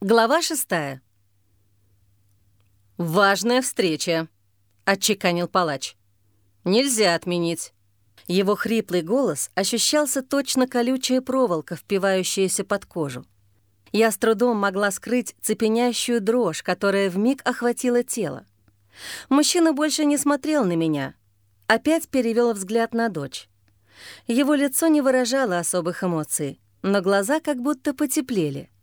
Глава шестая. «Важная встреча», — отчеканил палач. «Нельзя отменить». Его хриплый голос ощущался точно колючая проволока, впивающаяся под кожу. Я с трудом могла скрыть цепенящую дрожь, которая вмиг охватила тело. Мужчина больше не смотрел на меня. Опять перевел взгляд на дочь. Его лицо не выражало особых эмоций, но глаза как будто потеплели —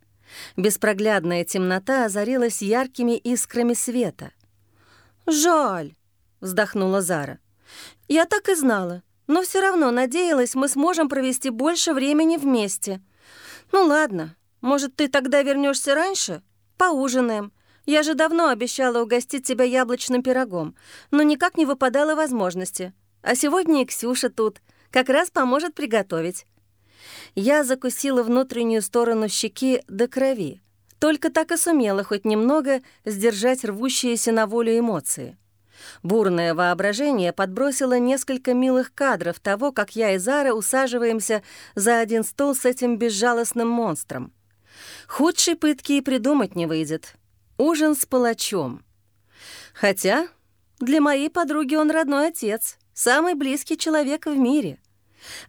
Беспроглядная темнота озарилась яркими искрами света. «Жаль», — вздохнула Зара. «Я так и знала, но все равно надеялась, мы сможем провести больше времени вместе. Ну ладно, может, ты тогда вернешься раньше? Поужинаем. Я же давно обещала угостить тебя яблочным пирогом, но никак не выпадало возможности. А сегодня и Ксюша тут, как раз поможет приготовить. Я закусила внутреннюю сторону щеки до крови. Только так и сумела хоть немного сдержать рвущиеся на волю эмоции. Бурное воображение подбросило несколько милых кадров того, как я и Зара усаживаемся за один стол с этим безжалостным монстром. Худшей пытки и придумать не выйдет. Ужин с палачом. Хотя для моей подруги он родной отец, самый близкий человек в мире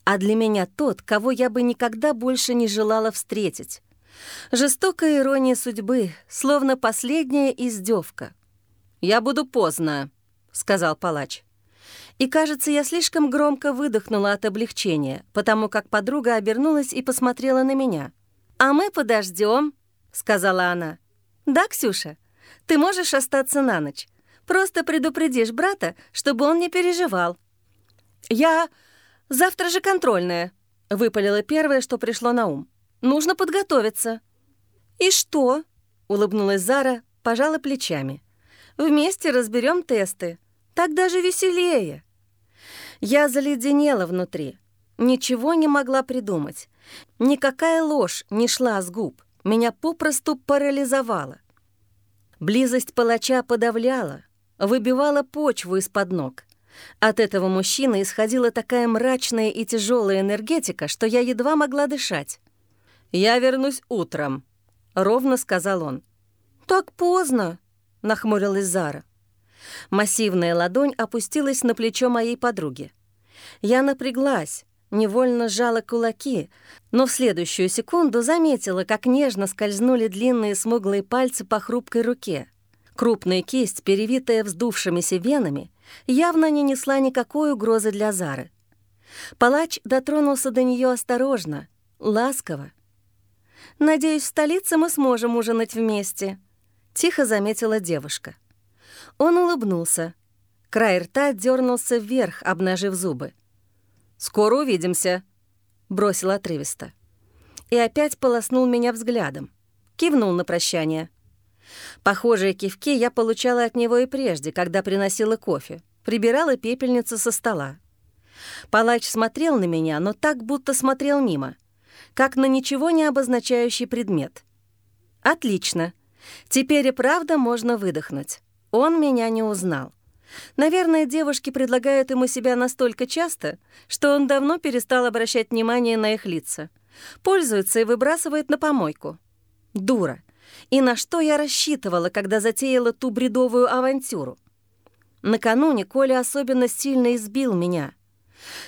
а для меня тот, кого я бы никогда больше не желала встретить. Жестокая ирония судьбы, словно последняя издевка. «Я буду поздно», — сказал палач. И, кажется, я слишком громко выдохнула от облегчения, потому как подруга обернулась и посмотрела на меня. «А мы подождем, сказала она. «Да, Ксюша, ты можешь остаться на ночь. Просто предупредишь брата, чтобы он не переживал». «Я... «Завтра же контрольная», — выпалила первое, что пришло на ум. «Нужно подготовиться». «И что?» — улыбнулась Зара, пожала плечами. «Вместе разберем тесты. Так даже веселее». Я заледенела внутри. Ничего не могла придумать. Никакая ложь не шла с губ. Меня попросту парализовала. Близость палача подавляла, выбивала почву из-под ног. От этого мужчины исходила такая мрачная и тяжелая энергетика, что я едва могла дышать. «Я вернусь утром», — ровно сказал он. «Так поздно», — нахмурилась Зара. Массивная ладонь опустилась на плечо моей подруги. Я напряглась, невольно сжала кулаки, но в следующую секунду заметила, как нежно скользнули длинные смуглые пальцы по хрупкой руке. Крупная кисть, перевитая вздувшимися венами, явно не несла никакой угрозы для Зары. Палач дотронулся до нее осторожно, ласково. «Надеюсь, в столице мы сможем ужинать вместе», — тихо заметила девушка. Он улыбнулся. Край рта дернулся вверх, обнажив зубы. «Скоро увидимся», — бросил отрывисто. И опять полоснул меня взглядом. Кивнул на прощание — Похожие кивки я получала от него и прежде, когда приносила кофе, прибирала пепельницу со стола. Палач смотрел на меня, но так, будто смотрел мимо, как на ничего не обозначающий предмет. «Отлично. Теперь и правда можно выдохнуть. Он меня не узнал. Наверное, девушки предлагают ему себя настолько часто, что он давно перестал обращать внимание на их лица. Пользуется и выбрасывает на помойку. Дура. И на что я рассчитывала, когда затеяла ту бредовую авантюру? Накануне Коля особенно сильно избил меня.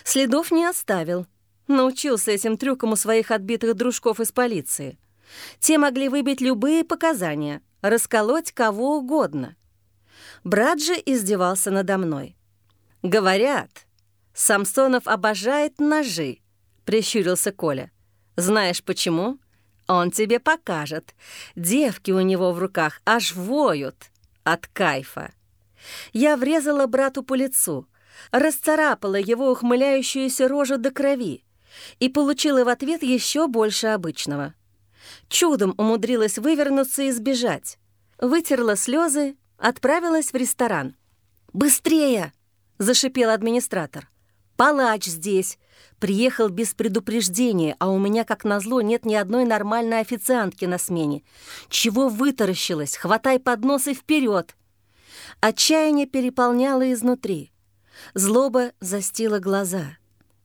Следов не оставил. Научился этим трюкам у своих отбитых дружков из полиции. Те могли выбить любые показания, расколоть кого угодно. Брат же издевался надо мной. «Говорят, Самсонов обожает ножи», — прищурился Коля. «Знаешь почему?» Он тебе покажет. Девки у него в руках аж воют от кайфа. Я врезала брату по лицу, расцарапала его ухмыляющуюся рожу до крови и получила в ответ еще больше обычного. Чудом умудрилась вывернуться и сбежать. Вытерла слезы, отправилась в ресторан. «Быстрее!» — зашипел администратор. «Палач здесь. Приехал без предупреждения, а у меня, как назло, нет ни одной нормальной официантки на смене. Чего вытаращилась? Хватай поднос и вперед! Отчаяние переполняло изнутри. Злоба застила глаза.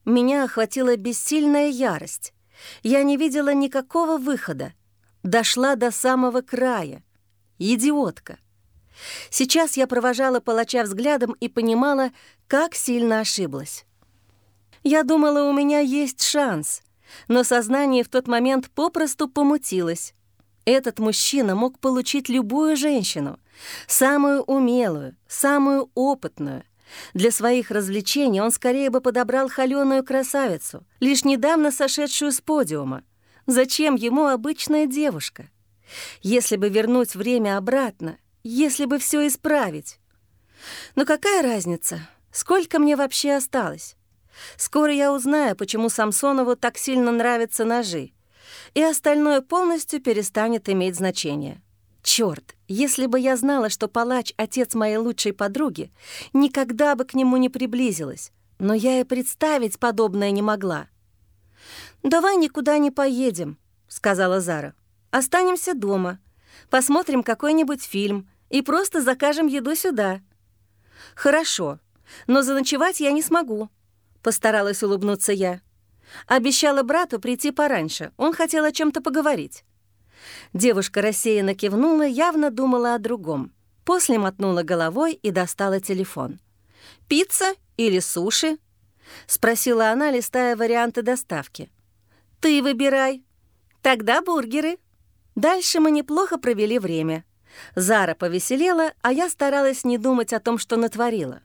Меня охватила бессильная ярость. Я не видела никакого выхода. Дошла до самого края. Идиотка. Сейчас я провожала палача взглядом и понимала, как сильно ошиблась. Я думала, у меня есть шанс, но сознание в тот момент попросту помутилось. Этот мужчина мог получить любую женщину, самую умелую, самую опытную. Для своих развлечений он скорее бы подобрал холеную красавицу, лишь недавно сошедшую с подиума. Зачем ему обычная девушка? Если бы вернуть время обратно, если бы все исправить. Но какая разница, сколько мне вообще осталось? Скоро я узнаю, почему Самсонову так сильно нравятся ножи, и остальное полностью перестанет иметь значение. Черт, если бы я знала, что палач — отец моей лучшей подруги, никогда бы к нему не приблизилась, но я и представить подобное не могла. «Давай никуда не поедем», — сказала Зара. «Останемся дома, посмотрим какой-нибудь фильм и просто закажем еду сюда». «Хорошо, но заночевать я не смогу», — постаралась улыбнуться я. Обещала брату прийти пораньше, он хотел о чем то поговорить. Девушка рассеянно кивнула, явно думала о другом. После мотнула головой и достала телефон. «Пицца или суши?» — спросила она, листая варианты доставки. «Ты выбирай. Тогда бургеры». Дальше мы неплохо провели время. Зара повеселела, а я старалась не думать о том, что натворила.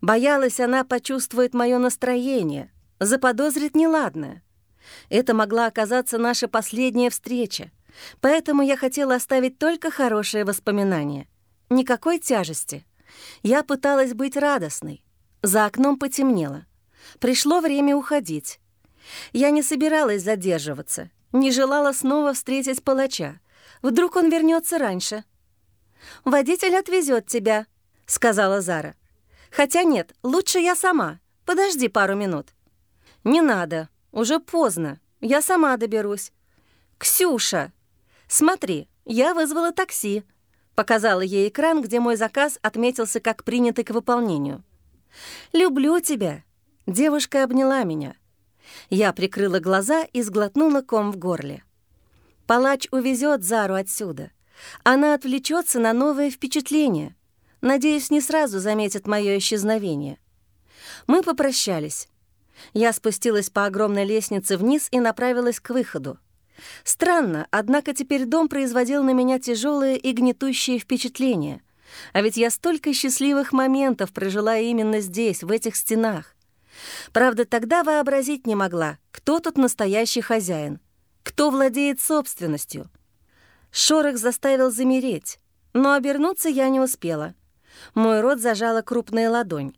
Боялась, она почувствует мое настроение, заподозрит неладное. Это могла оказаться наша последняя встреча. Поэтому я хотела оставить только хорошие воспоминания. Никакой тяжести. Я пыталась быть радостной. За окном потемнело. Пришло время уходить. Я не собиралась задерживаться, не желала снова встретить палача. Вдруг он вернется раньше. «Водитель отвезет тебя», — сказала Зара. «Хотя нет, лучше я сама. Подожди пару минут». «Не надо, уже поздно. Я сама доберусь». «Ксюша!» «Смотри, я вызвала такси», — показала ей экран, где мой заказ отметился как принятый к выполнению. «Люблю тебя», — девушка обняла меня. Я прикрыла глаза и сглотнула ком в горле. Палач увезет Зару отсюда. Она отвлечется на новые впечатления. Надеюсь, не сразу заметит мое исчезновение. Мы попрощались. Я спустилась по огромной лестнице вниз и направилась к выходу. Странно, однако теперь дом производил на меня тяжелые и гнетущие впечатления. А ведь я столько счастливых моментов прожила именно здесь, в этих стенах. Правда, тогда вообразить не могла, кто тут настоящий хозяин, кто владеет собственностью. Шорох заставил замереть, но обернуться я не успела. Мой рот зажала крупная ладонь.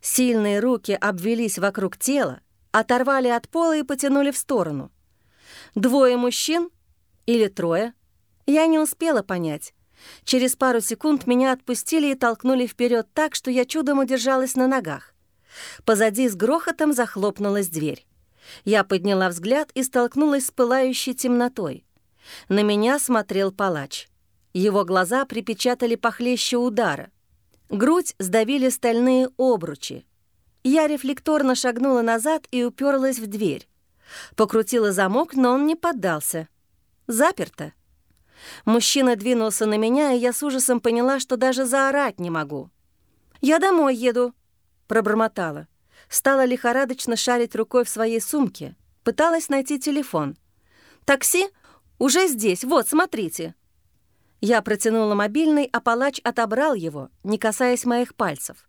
Сильные руки обвелись вокруг тела, оторвали от пола и потянули в сторону. Двое мужчин или трое? Я не успела понять. Через пару секунд меня отпустили и толкнули вперед так, что я чудом удержалась на ногах. Позади с грохотом захлопнулась дверь. Я подняла взгляд и столкнулась с пылающей темнотой. На меня смотрел палач. Его глаза припечатали похлеще удара. Грудь сдавили стальные обручи. Я рефлекторно шагнула назад и уперлась в дверь. Покрутила замок, но он не поддался. Заперто. Мужчина двинулся на меня, и я с ужасом поняла, что даже заорать не могу. «Я домой еду», — пробормотала. Стала лихорадочно шарить рукой в своей сумке. Пыталась найти телефон. «Такси? Уже здесь, вот, смотрите». Я протянула мобильный, а палач отобрал его, не касаясь моих пальцев.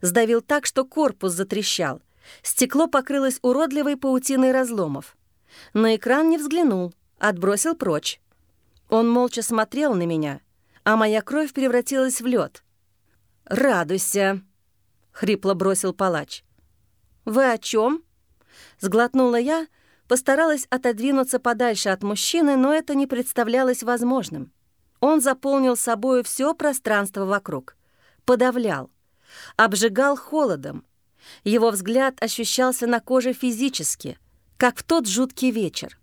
Сдавил так, что корпус затрещал. Стекло покрылось уродливой паутиной разломов. На экран не взглянул, отбросил прочь. Он молча смотрел на меня, а моя кровь превратилась в лед. «Радуйся!» — хрипло бросил палач. «Вы о чем? Сглотнула я, постаралась отодвинуться подальше от мужчины, но это не представлялось возможным. Он заполнил собою все пространство вокруг, подавлял, обжигал холодом, его взгляд ощущался на коже физически, как в тот жуткий вечер.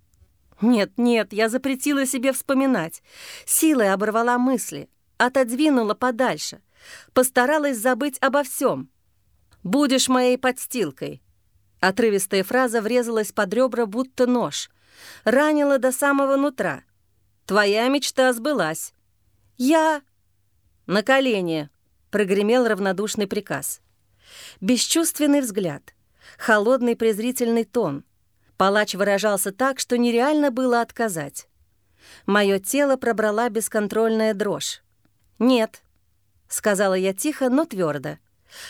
Нет, нет, я запретила себе вспоминать. Силой оборвала мысли, отодвинула подальше, постаралась забыть обо всем. «Будешь моей подстилкой». Отрывистая фраза врезалась под ребра, будто нож. Ранила до самого нутра. Твоя мечта сбылась. Я... На колени, прогремел равнодушный приказ. Бесчувственный взгляд, холодный презрительный тон. Палач выражался так, что нереально было отказать. Мое тело пробрала бесконтрольная дрожь. «Нет», — сказала я тихо, но твердо,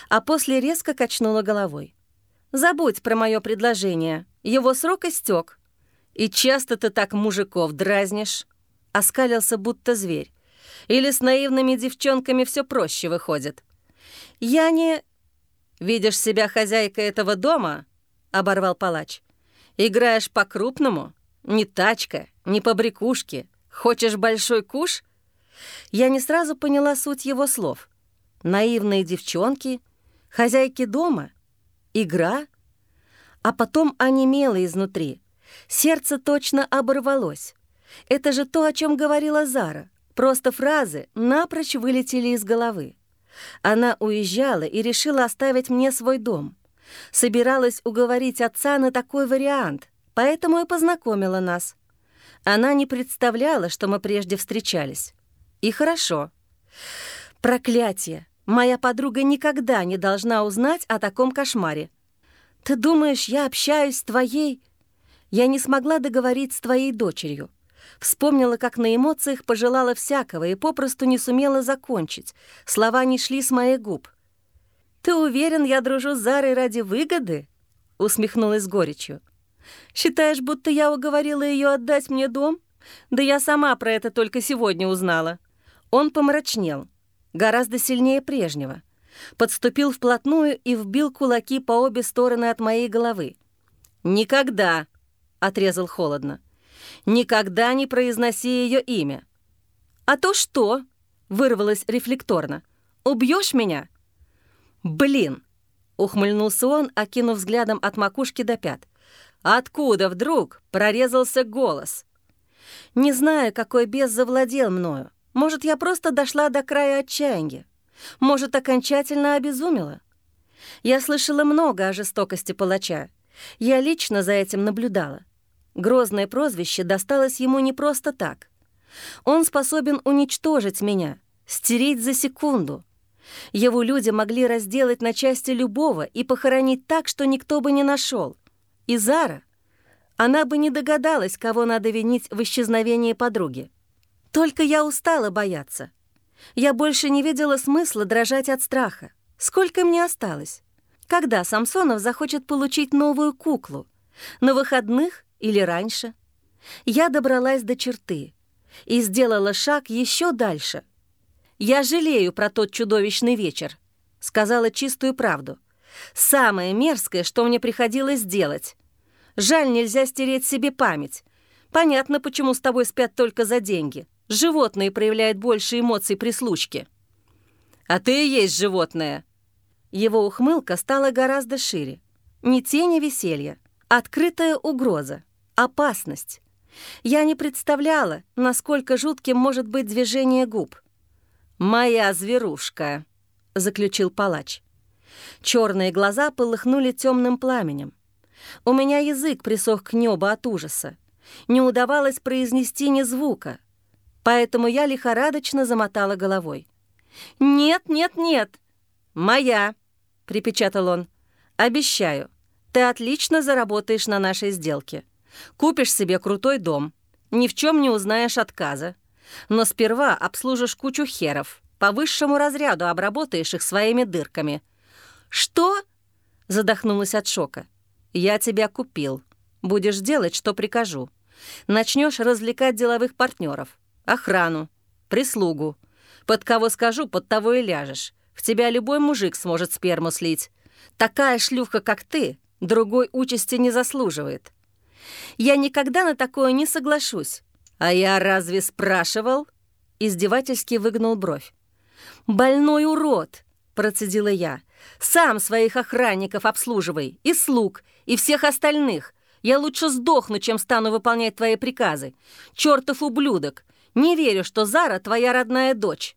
а после резко качнула головой. «Забудь про мое предложение. Его срок истек. И часто ты так мужиков дразнишь?» Оскалился, будто зверь. «Или с наивными девчонками все проще выходит?» «Я не...» «Видишь себя хозяйкой этого дома?» — оборвал палач. «Играешь по-крупному? Не тачка, не побрякушки. Хочешь большой куш?» Я не сразу поняла суть его слов. Наивные девчонки, хозяйки дома, игра. А потом онемело изнутри. Сердце точно оборвалось. Это же то, о чем говорила Зара. Просто фразы напрочь вылетели из головы. Она уезжала и решила оставить мне свой дом. Собиралась уговорить отца на такой вариант, поэтому и познакомила нас. Она не представляла, что мы прежде встречались. И хорошо. Проклятие! Моя подруга никогда не должна узнать о таком кошмаре. Ты думаешь, я общаюсь с твоей... Я не смогла договорить с твоей дочерью. Вспомнила, как на эмоциях пожелала всякого и попросту не сумела закончить. Слова не шли с моих губ. «Ты уверен, я дружу с Зарой ради выгоды?» — усмехнулась горечью. «Считаешь, будто я уговорила ее отдать мне дом? Да я сама про это только сегодня узнала». Он помрачнел, гораздо сильнее прежнего. Подступил вплотную и вбил кулаки по обе стороны от моей головы. «Никогда!» — отрезал холодно. Никогда не произноси ее имя». «А то что?» — вырвалось рефлекторно. «Убьешь меня?» «Блин!» — ухмыльнулся он, окинув взглядом от макушки до пят. «Откуда вдруг прорезался голос?» Не знаю, какой бес завладел мною. Может, я просто дошла до края отчаяния. Может, окончательно обезумела. Я слышала много о жестокости палача. Я лично за этим наблюдала. Грозное прозвище досталось ему не просто так. Он способен уничтожить меня, стереть за секунду. Его люди могли разделать на части любого и похоронить так, что никто бы не нашел. И Зара, она бы не догадалась, кого надо винить в исчезновении подруги. Только я устала бояться. Я больше не видела смысла дрожать от страха. Сколько мне осталось? Когда Самсонов захочет получить новую куклу? На выходных или раньше. Я добралась до черты и сделала шаг еще дальше. «Я жалею про тот чудовищный вечер», — сказала чистую правду. «Самое мерзкое, что мне приходилось делать. Жаль, нельзя стереть себе память. Понятно, почему с тобой спят только за деньги. Животные проявляют больше эмоций при случке». «А ты и есть животное». Его ухмылка стала гораздо шире. Не тени веселья, открытая угроза опасность. Я не представляла, насколько жутким может быть движение губ. «Моя зверушка», — заключил палач. Черные глаза полыхнули темным пламенем. У меня язык присох к небу от ужаса. Не удавалось произнести ни звука, поэтому я лихорадочно замотала головой. «Нет, нет, нет!» «Моя!» — припечатал он. «Обещаю, ты отлично заработаешь на нашей сделке. Купишь себе крутой дом, ни в чем не узнаешь отказа. Но сперва обслужишь кучу херов, по высшему разряду обработаешь их своими дырками. «Что?» — задохнулась от шока. «Я тебя купил. Будешь делать, что прикажу. Начнешь развлекать деловых партнеров, охрану, прислугу. Под кого скажу, под того и ляжешь. В тебя любой мужик сможет сперму слить. Такая шлюха, как ты, другой участи не заслуживает. Я никогда на такое не соглашусь. А я разве спрашивал?» Издевательски выгнул бровь. «Больной урод!» — процедила я. «Сам своих охранников обслуживай, и слуг, и всех остальных. Я лучше сдохну, чем стану выполнять твои приказы. Чёртов ублюдок! Не верю, что Зара твоя родная дочь!»